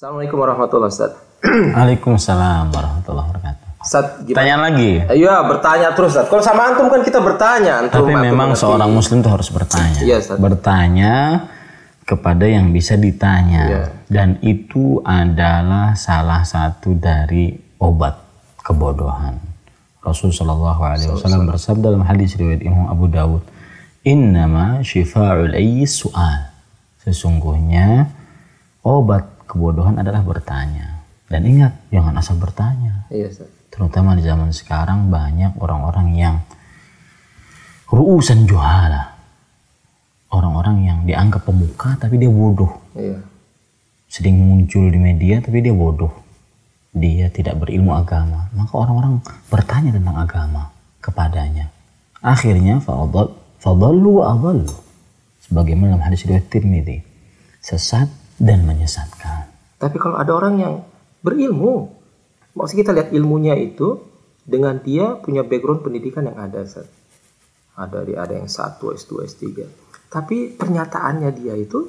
Assalamualaikum warahmatullahi wabarakatuh. Waalaikumsalam warahmatullahi wabarakatuh. Gimana? Tanya lagi. Iya, bertanya terus, Ustaz. Kalau sama antum kan kita bertanya, antum. Tapi antum memang ngerti. seorang muslim itu harus bertanya. Iya, Ustaz. Bertanya kepada yang bisa ditanya. Iya. Dan itu adalah salah satu dari obat kebodohan. Rasul Shallallahu Alaihi Wasallam bersabda dalam hadis riwayat Imam Abu Dawud, Innama shifa'ul ayyi su'al. Sesungguhnya obat kebodohan adalah bertanya. Dan ingat, jangan asal bertanya. Iya, Ustaz. Terutama di zaman sekarang banyak orang-orang yang ruusan juhala. Orang-orang yang dianggap pemuka tapi dia bodoh. Iya. Sering muncul di media tapi dia bodoh. Dia tidak berilmu agama. Maka orang-orang bertanya tentang agama kepadanya. Akhirnya fadal fadallu wa adallu. Sebagaimana dalam hadis riwayat Tirmidzi. Sesat dan menyesatkan. Tapi kalau ada orang yang berilmu, maksudnya kita lihat ilmunya itu dengan dia punya background pendidikan yang ada, Ustaz. Ada ada yang satu S2, S3. Tapi pernyataannya dia itu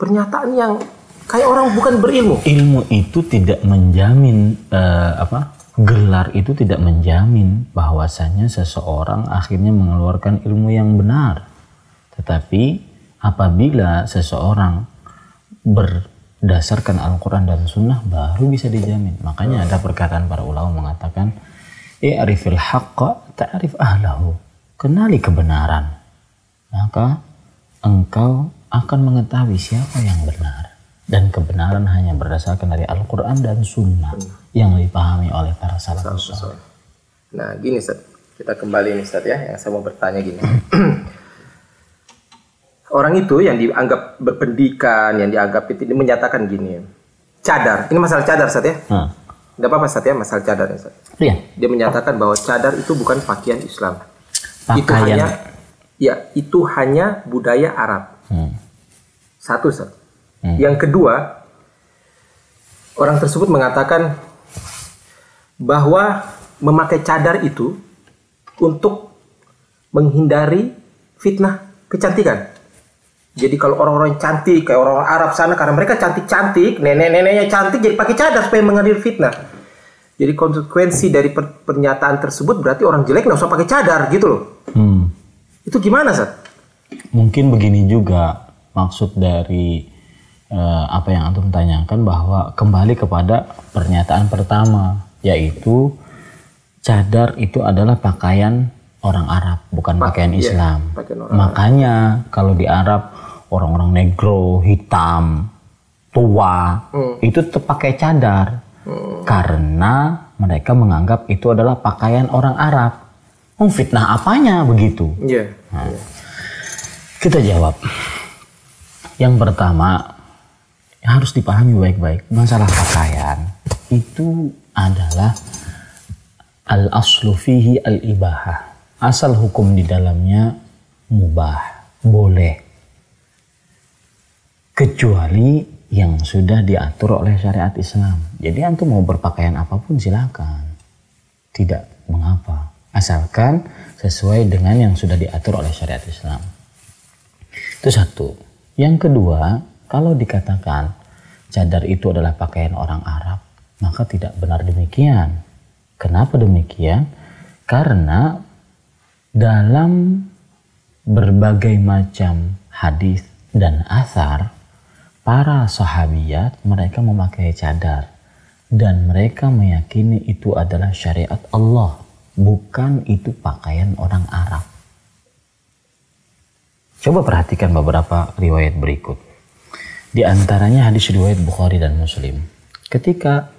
pernyataan yang kayak orang bukan berilmu. ilmu itu tidak menjamin eh, apa gelar itu tidak menjamin bahwasanya seseorang akhirnya mengeluarkan ilmu yang benar tetapi apabila seseorang berdasarkan Al-Quran dan Sunnah baru bisa dijamin makanya ada perkataan para ulama mengatakan i'rifil haqqa ta'rif ahlahu kenali kebenaran maka engkau akan mengetahui siapa yang benar dan kebenaran hanya berdasarkan dari Al-Quran dan Sunnah yang dipahami oleh para saleh. Nah, gini Ustaz. Kita kembali nih Ustaz ya, yang saya mau bertanya gini. Orang itu yang dianggap berpendidikan, yang dianggap itu menyatakan gini. Cadar, ini masalah cadar Ustaz ya. Nah, Gak apa-apa Ustaz ya, masalah cadar Ustaz. iya, Dia menyatakan bahwa cadar itu bukan pakaian Islam. Itu Pakaian. hanya ya, itu hanya budaya Arab. Hmm. Satu, Ustaz. Hmm. Yang kedua, orang tersebut mengatakan bahwa memakai cadar itu untuk menghindari fitnah kecantikan. Jadi kalau orang-orang cantik kayak orang-orang Arab sana karena mereka cantik-cantik, nenek-neneknya cantik jadi pakai cadar supaya menghindari fitnah. Jadi konsekuensi dari per- pernyataan tersebut berarti orang jelek nggak usah pakai cadar gitu loh. Hmm. Itu gimana, Sat? Mungkin begini juga maksud dari eh, apa yang antum tanyakan bahwa kembali kepada pernyataan pertama yaitu cadar itu adalah pakaian orang Arab bukan pakaian iya, Islam. pakaian orang Makanya kalau di Arab orang-orang negro, hitam, tua itu tetap pakai cadar karena mereka menganggap itu adalah pakaian orang Arab. Oh, fitnah apanya begitu? Iya. Kita jawab. Yang pertama, yang harus dipahami baik-baik, masalah pakaian itu adalah al-aslu fihi al-ibahah. Asal hukum di dalamnya mubah, boleh. Kecuali yang sudah diatur oleh syariat Islam. Jadi antum mau berpakaian apa pun silakan. Tidak mengapa. Asalkan sesuai dengan yang sudah diatur oleh syariat Islam. Itu satu. Yang kedua, kalau dikatakan cadar itu adalah pakaian orang Arab, maka tidak benar demikian. Kenapa demikian? Karena dalam berbagai macam hadis dan asar, para sahabiat mereka memakai cadar dan mereka meyakini itu adalah syariat Allah, bukan itu pakaian orang Arab. Coba perhatikan beberapa riwayat berikut. Di antaranya hadis riwayat Bukhari dan Muslim. Ketika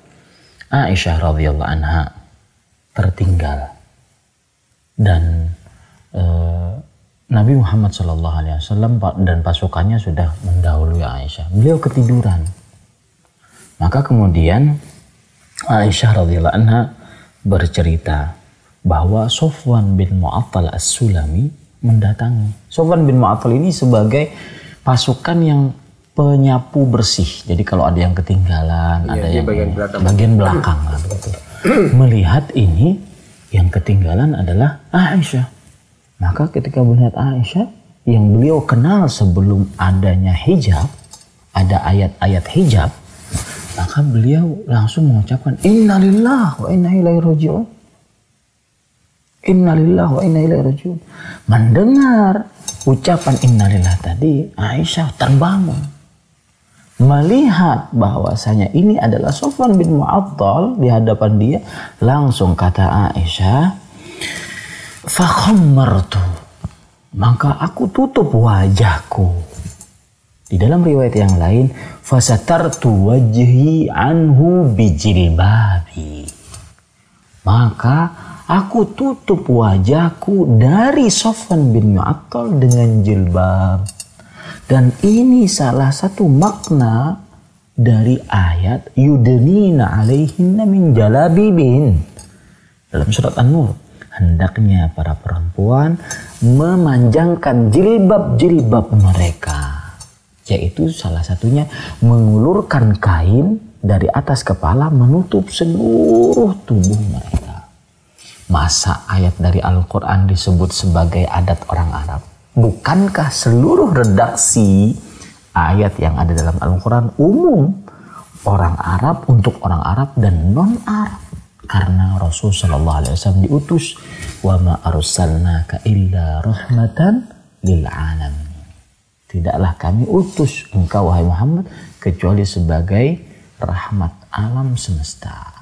Aisyah radhiyallahu anha tertinggal dan eh, Nabi Muhammad Shallallahu Alaihi Wasallam dan pasukannya sudah mendahului Aisyah. Beliau ketiduran. Maka kemudian Aisyah radhiyallahu anha bercerita bahwa Sofwan bin Mu'attal as-Sulami mendatangi. Sofwan bin Mu'attal ini sebagai pasukan yang penyapu bersih. Jadi kalau ada yang ketinggalan, ada dia yang bagian belakang. bagian belakang lah begitu. Melihat ini yang ketinggalan adalah Aisyah. Maka ketika melihat Aisyah yang beliau kenal sebelum adanya hijab, ada ayat-ayat hijab, Maka beliau langsung mengucapkan innalillah wa inna ilaihi rajiun. Innalillah wa inna ilaihi rajiun. Mendengar ucapan innalillah tadi, Aisyah terbangun. Melihat bahwasanya ini adalah Sofwan bin Mu'attal di hadapan dia, langsung kata Aisyah, "Fakhammartu." Maka aku tutup wajahku. Di dalam riwayat yang lain, fasatartu wajhi anhu bijilbabi. Maka aku tutup wajahku dari Sofwan bin Mu'attal dengan jilbab. Dan ini salah satu makna dari ayat yudnina alaihinna min jalabibin. Dalam surat An-Nur. Hendaknya para perempuan memanjangkan jilbab-jilbab mereka. Yaitu salah satunya mengulurkan kain dari atas kepala menutup seluruh tubuh mereka. Masa ayat dari Al-Quran disebut sebagai adat orang Arab? Bukankah seluruh redaksi ayat yang ada dalam Al-Quran umum orang Arab untuk orang Arab dan non-Arab? Karena Rasul Shallallahu Alaihi Wasallam diutus wa ma arsalnaka illa rahmatan lil alamin. Tidaklah kami utus engkau wahai Muhammad kecuali sebagai rahmat alam semesta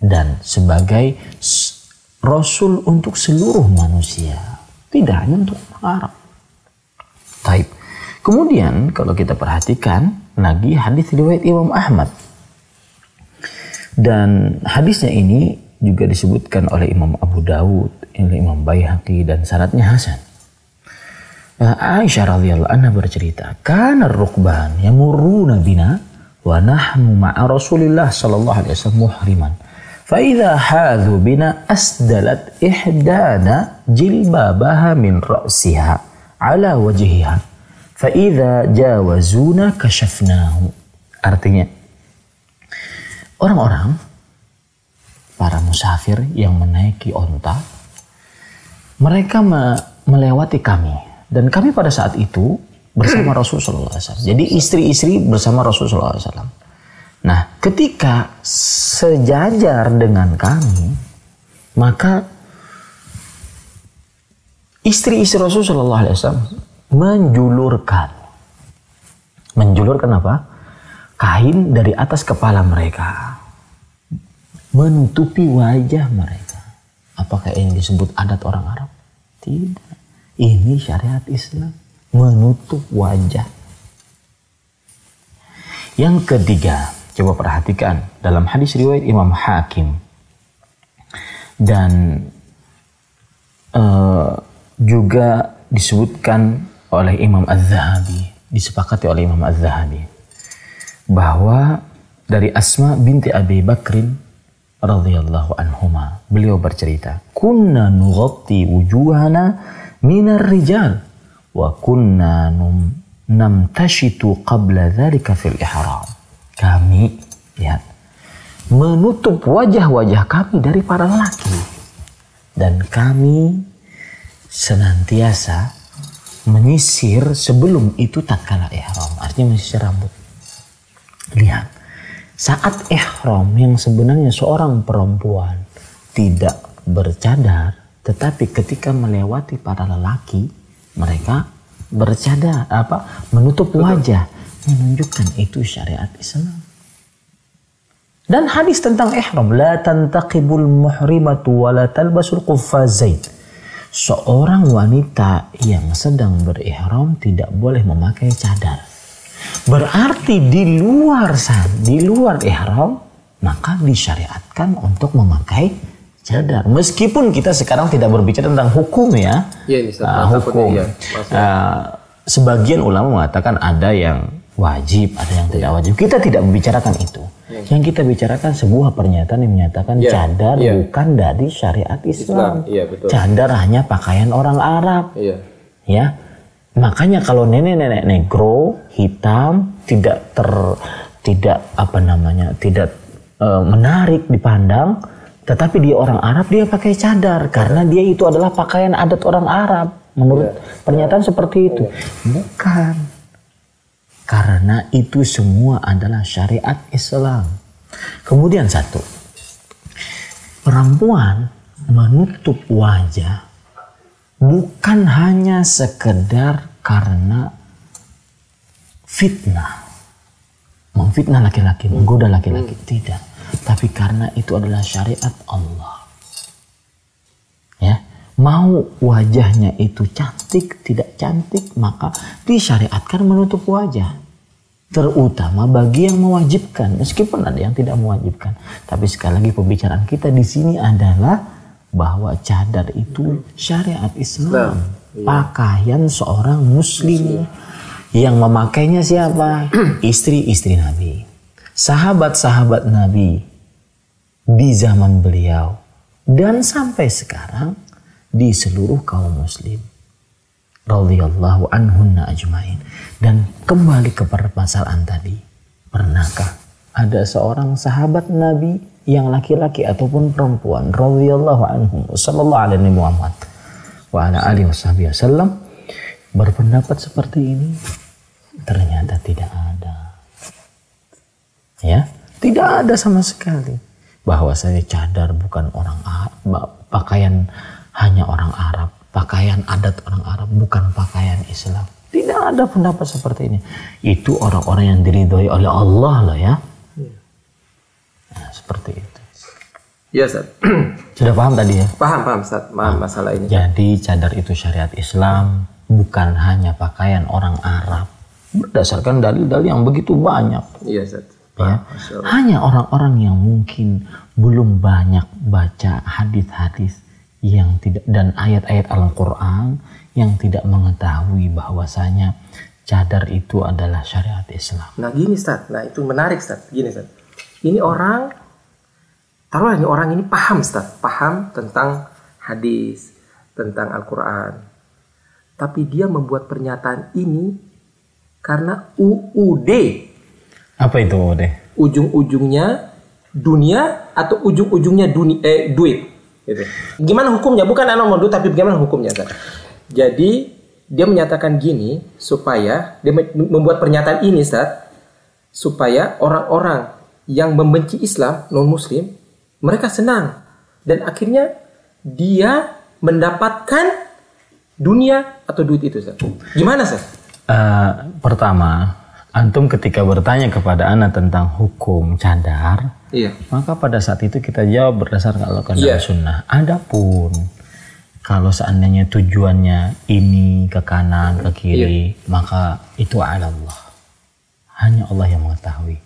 dan sebagai rasul untuk seluruh manusia, tidak hanya untuk Arab. Taib. Kemudian kalau kita perhatikan lagi hadis riwayat Imam Ahmad. Dan hadisnya ini juga disebutkan oleh Imam Abu Dawud, oleh Imam Baihaqi dan syaratnya Hasan. Nah, Aisyah radhiyallahu anha bercerita, "Kana rukban yamurruna bina wa nahnu ma'a Rasulillah sallallahu alaihi wasallam muhriman." فإذا حاذوا بنا أسدلت إحدانا جلبابها من رأسها على وجهها فإذا جاوزونا كشفناه artinya orang-orang para musafir yang menaiki onta mereka me melewati kami. Dan kami pada saat itu bersama Rasulullah SAW jadi istri-istri bersama Rasulullah SAW Nah, ketika sejajar dengan kami, maka istri-istri Rasulullah SAW menjulurkan, menjulurkan apa? Kain dari atas kepala mereka, menutupi wajah mereka. Apakah ini disebut adat orang Arab? Tidak. Ini syariat Islam menutup wajah. Yang ketiga, Coba perhatikan dalam hadis riwayat Imam Hakim dan uh, juga disebutkan oleh Imam Az-Zahabi, disepakati oleh Imam Az-Zahabi bahwa dari Asma binti Abi Bakrin radhiyallahu anhuma. Beliau bercerita kunna nughatti wujuhana minar rijal wa kunna num namtashitu qabla dhalika fil ihram. Kami ya menutup wajah-wajah kami dari para lelaki. Dan kami senantiasa menyisir sebelum itu tatkala ihram. Artinya menyisir rambut. Lihat saat ihram yang sebenarnya seorang perempuan tidak bercadar tetapi ketika melewati para lelaki mereka bercadar apa menutup wajah menunjukkan itu syariat Islam. Dan hadis tentang ihram, la tantaqibul muhrimatu wa la talbasul quffazain. Seorang wanita yang sedang berihram tidak boleh memakai cadar. Berarti di luar san, di luar ihram, maka disyariatkan untuk memakai cadar. Meskipun kita sekarang tidak berbicara tentang hukum ya, ya ini uh, hukum. Ya, uh, sebagian ulama mengatakan ada yang wajib, ada yang tidak wajib. Kita tidak membicarakan itu. Ya. Yang kita bicarakan sebuah pernyataan yang menyatakan ya. cadar ya. bukan dari syariat Islam. Islam. Ya, betul. Cadar hanya pakaian orang Arab. Ya. ya. Makanya kalau nenek-nenek negro hitam tidak ter tidak apa namanya tidak e, menarik dipandang, tetapi dia orang Arab dia pakai cadar karena dia itu adalah pakaian adat orang Arab. Menurut ya. pernyataan seperti itu. Bukan Karena itu semua adalah syariat Islam. Kemudian satu, perempuan menutup wajah bukan hanya sekedar karena fitnah. Memfitnah laki-laki, menggoda laki-laki. Tidak. Tapi karena itu adalah syariat Allah. Ya, mau wajahnya itu cantik, tidak cantik, maka disyariatkan menutup wajah. Terutama bagi yang mewajibkan, meskipun ada yang tidak mewajibkan. Tapi sekali lagi pembicaraan kita di sini adalah bahwa cadar itu syariat Islam. Pakaian seorang muslim. Yang memakainya siapa? Istri-istri Nabi. Sahabat-sahabat Nabi di zaman beliau. Dan sampai sekarang di seluruh kaum muslim. Radhiyallahu anhunna ajmain. Dan kembali ke permasalahan tadi. Pernahkah ada seorang sahabat Nabi yang laki-laki ataupun perempuan radhiyallahu anhum sallallahu alaihi Muhammad wa ala alihi wasallam berpendapat seperti ini ternyata tidak ada. Ya tidak ada sama sekali. Bahwa saya cadar bukan orang Arab pakaian hanya orang Arab pakaian adat orang Arab bukan pakaian Islam. Tidak ada pendapat seperti ini. Itu orang-orang yang diridhoi oleh Allah lah ya seperti itu Ya Ustaz. sudah paham tadi ya Paham, paham Ustaz. Paham masalah ini. jadi cadar itu syariat Islam bukan hanya pakaian orang Arab berdasarkan dalil-dalil yang begitu banyak Iya Ustaz. ya. Hanya orang-orang yang mungkin belum banyak baca hadis-hadis yang tidak dan ayat-ayat Al-Qur'an yang tidak mengetahui bahwasanya cadar itu adalah syariat Islam. Nah gini Ustaz, nah itu menarik Ustaz. Gini Ustaz. Ini orang, taruhlah ini orang ini paham Ustaz. Paham tentang hadis, tentang Al-Quran. Tapi dia membuat pernyataan ini karena UUD. Apa itu deh? Ujung-ujungnya dunia atau ujung-ujungnya dunia, eh, duit. Gitu. Gimana hukumnya? Bukan anak modu, tapi bagaimana hukumnya Ustaz? Jadi dia menyatakan gini supaya dia me- membuat pernyataan ini Ustaz supaya orang-orang yang membenci Islam non muslim mereka senang dan akhirnya dia mendapatkan dunia atau duit itu Ustaz. Gimana Ustaz? Eh, pertama, antum ketika bertanya kepada anak tentang hukum cadar, Iya. maka pada saat itu kita jawab berdasarkan Al-Quran Iya. dan Sunnah. Adapun kalau seandainya tujuannya ini ke kanan ke kiri, maka itu ala Allah. Hanya Allah yang mengetahui.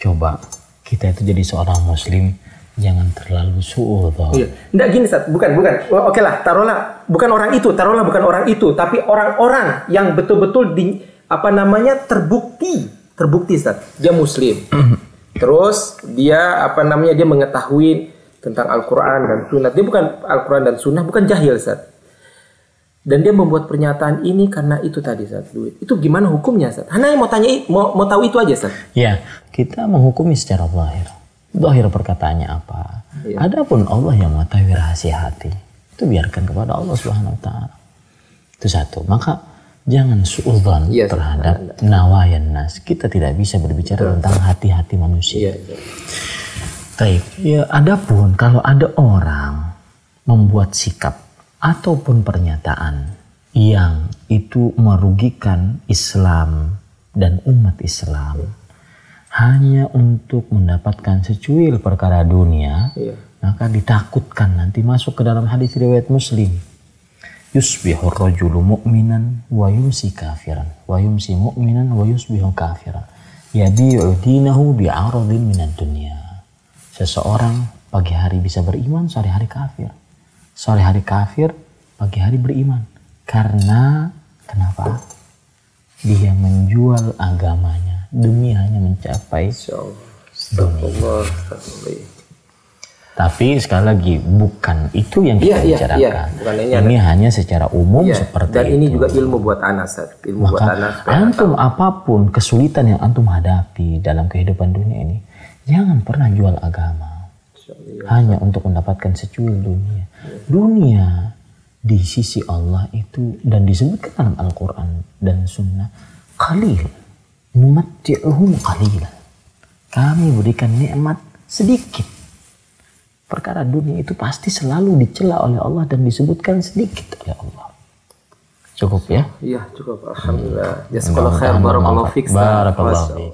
Coba kita itu jadi seorang Muslim jangan terlalu suudzon. Iya. Enggak gini Ustaz, bukan bukan. Oh, Oke lah, taruhlah bukan orang itu, taruhlah bukan orang itu, tapi orang-orang yang betul-betul di apa namanya terbukti, terbukti Ustaz. Dia muslim. Terus dia apa namanya dia mengetahui tentang Al-Qur'an dan Sunnah. Dia bukan Al-Qur'an dan Sunnah, bukan jahil Ustaz. Dan dia membuat pernyataan ini karena itu tadi Ustaz, duit. Itu gimana hukumnya Ustaz? Hanya mau tanya mau mau tahu itu aja Ustaz. Ya, kita menghukumi secara zahir. Zahir perkataannya apa? Iya. Adapun Allah yang mengetahui rahasia hati. Itu biarkan kepada Allah Subhanahu wa taala. Itu satu. Maka jangan suudzon Iya, terhadap nawayan nas. Kita tidak bisa berbicara tentang hati-hati manusia. Iya, Ustaz. Baik, ya adapun kalau ada orang membuat sikap ataupun pernyataan yang itu merugikan Islam dan umat Islam hanya untuk mendapatkan secuil perkara dunia, Iya. maka ditakutkan nanti masuk ke dalam hadis riwayat Muslim. Yusbihu rajulu mu'minan wa yumsi kafiran wa yumsi mu'minan wa yusbihu kafiran. Yabi'u dinahu bi'aradin minad dunya. Seseorang pagi hari bisa beriman, sore hari kafir. Sore hari kafir, pagi hari beriman. Karena kenapa? Dia menjual agamanya demi hanya mencapai dunia. Tapi sekali lagi bukan itu yang kita Iya, iya, bicarakan. iya. Bukan ini ini hanya secara umum Iya, seperti dan ini itu. juga ilmu buat anak. Ilmu buat Maka anak supaya antum apa pun kesulitan yang antum hadapi dalam kehidupan dunia ini, jangan pernah jual agama hanya untuk mendapatkan secuil dunia. Dunia di sisi Allah itu dan disebutkan dalam Al-Quran dan Sunnah kalil, numatti'uhum qalilan. Kami berikan nikmat sedikit. Perkara dunia itu pasti selalu dicela oleh Allah dan disebutkan sedikit oleh Allah. Cukup ya? Iya cukup. Alhamdulillah. Jazakallah khair. Barakallahu fiik. Barakallahu fiik.